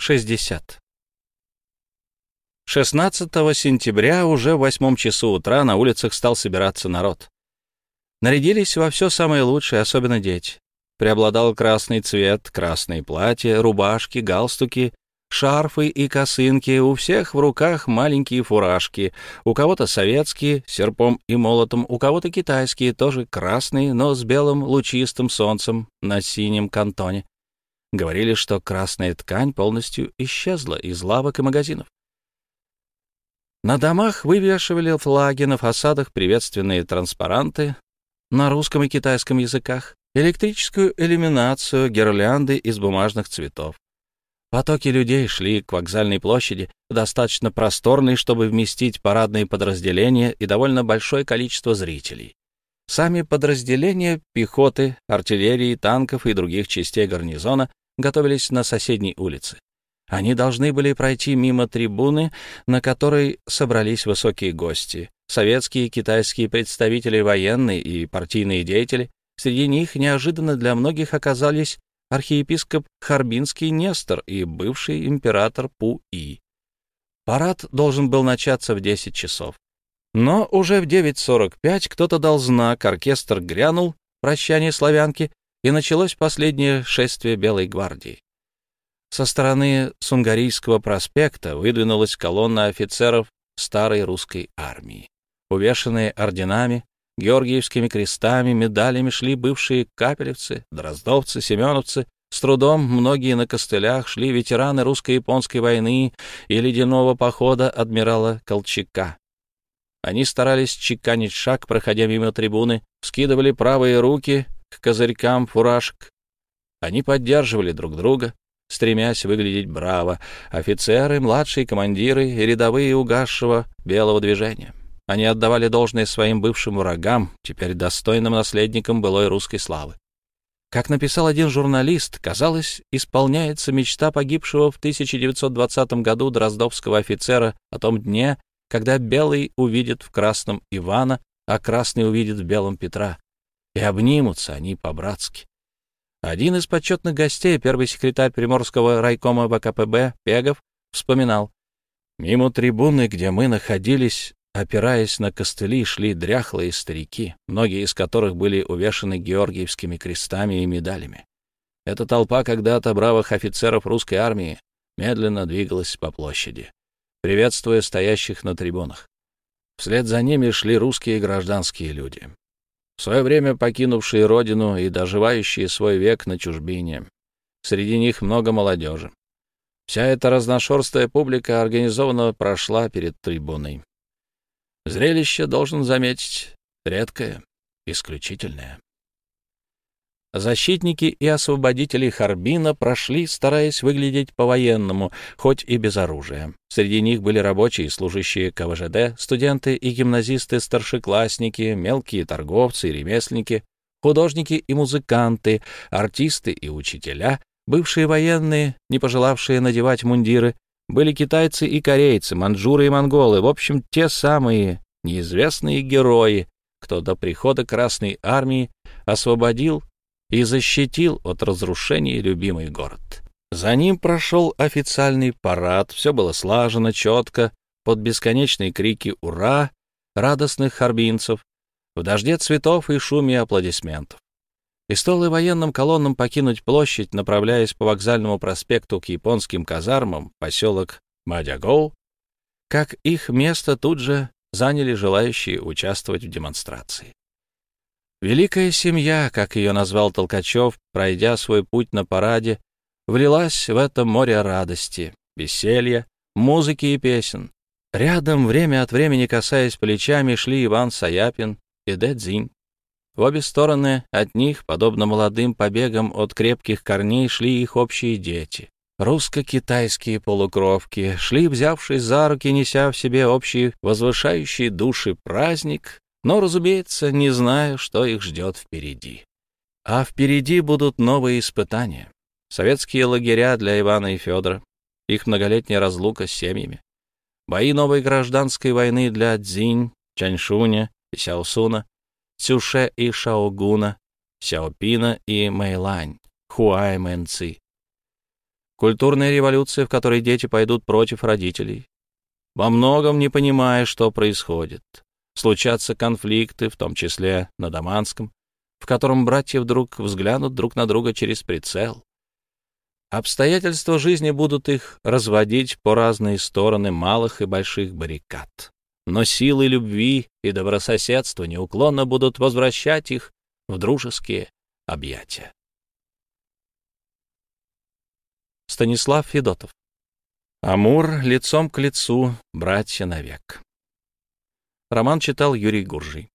60. 16 сентября уже в восьмом часу утра на улицах стал собираться народ. Нарядились во все самое лучшее, особенно дети. Преобладал красный цвет, красные платья, рубашки, галстуки, шарфы и косынки, у всех в руках маленькие фуражки, у кого-то советские, серпом и молотом, у кого-то китайские, тоже красные, но с белым лучистым солнцем на синем кантоне. Говорили, что красная ткань полностью исчезла из лавок и магазинов. На домах вывешивали флаги, на фасадах приветственные транспаранты на русском и китайском языках, электрическую иллюминацию, гирлянды из бумажных цветов. Потоки людей шли к вокзальной площади, достаточно просторной, чтобы вместить парадные подразделения и довольно большое количество зрителей. Сами подразделения пехоты, артиллерии, танков и других частей гарнизона готовились на соседней улице. Они должны были пройти мимо трибуны, на которой собрались высокие гости, советские и китайские представители, военные и партийные деятели. Среди них неожиданно для многих оказались архиепископ Харбинский Нестор и бывший император Пу-И. Парад должен был начаться в 10 часов. Но уже в 9.45 кто-то дал знак, оркестр грянул, прощание славянки, и началось последнее шествие Белой гвардии. Со стороны Сунгарийского проспекта выдвинулась колонна офицеров старой русской армии. Увешанные орденами, Георгиевскими крестами, медалями шли бывшие капелевцы, дроздовцы, семеновцы. С трудом многие на костылях шли ветераны русско-японской войны и ледяного похода адмирала Колчака. Они старались чеканить шаг, проходя мимо трибуны, скидывали правые руки к козырькам фуражек. Они поддерживали друг друга, стремясь выглядеть браво, офицеры, младшие командиры и рядовые угасшего белого движения. Они отдавали должное своим бывшим врагам, теперь достойным наследникам былой русской славы. Как написал один журналист, казалось, исполняется мечта погибшего в 1920 году дроздовского офицера о том дне, когда белый увидит в красном Ивана, а красный увидит в белом Петра. И обнимутся они по-братски. Один из почетных гостей, первый секретарь Приморского райкома ВКПБ Пегов, вспоминал. Мимо трибуны, где мы находились, Опираясь на костыли, шли дряхлые старики, многие из которых были увешаны георгиевскими крестами и медалями. Эта толпа когда-то бравых офицеров русской армии медленно двигалась по площади, приветствуя стоящих на трибунах. Вслед за ними шли русские гражданские люди, в свое время покинувшие родину и доживающие свой век на чужбине. Среди них много молодежи. Вся эта разношерстная публика организованно прошла перед трибуной. Зрелище, должен заметить, редкое, исключительное. Защитники и освободители Харбина прошли, стараясь выглядеть по-военному, хоть и без оружия. Среди них были рабочие, служащие КВЖД, студенты и гимназисты-старшеклассники, мелкие торговцы и ремесленники, художники и музыканты, артисты и учителя, бывшие военные, не пожелавшие надевать мундиры, были китайцы и корейцы, манжуры и монголы, в общем, те самые неизвестные герои, кто до прихода Красной Армии освободил и защитил от разрушения любимый город. За ним прошел официальный парад, все было слажено, четко, под бесконечные крики «Ура!» радостных харбинцев, в дожде цветов и шуме аплодисментов. И стоило военным колоннам покинуть площадь, направляясь по вокзальному проспекту к японским казармам, поселок Мадягоу, как их место тут же заняли желающие участвовать в демонстрации. Великая семья, как ее назвал Толкачев, пройдя свой путь на параде, влилась в это море радости, веселья, музыки и песен. Рядом, время от времени касаясь плечами, шли Иван Саяпин и Дэдзинь. В обе стороны от них, подобно молодым побегам от крепких корней, шли их общие дети. Русско-китайские полукровки шли, взявшись за руки, неся в себе общий возвышающий души праздник, но, разумеется, не зная, что их ждет впереди. А впереди будут новые испытания. Советские лагеря для Ивана и Федора, их многолетняя разлука с семьями, бои новой гражданской войны для Цзинь, Чаньшуня и Сяосуна, Цюше и Шаогуна, Сяопина и Мэйлань, Хуай Мэнци. Культурная революция, в которой дети пойдут против родителей. Во многом не понимая, что происходит. Случатся конфликты, в том числе на Даманском, в котором братья вдруг взглянут друг на друга через прицел. Обстоятельства жизни будут их разводить по разные стороны малых и больших баррикад. Но силы любви и добрососедства неуклонно будут возвращать их в дружеские объятия. Станислав Федотов Амур лицом к лицу, братья навек. Роман читал Юрий Гуржий.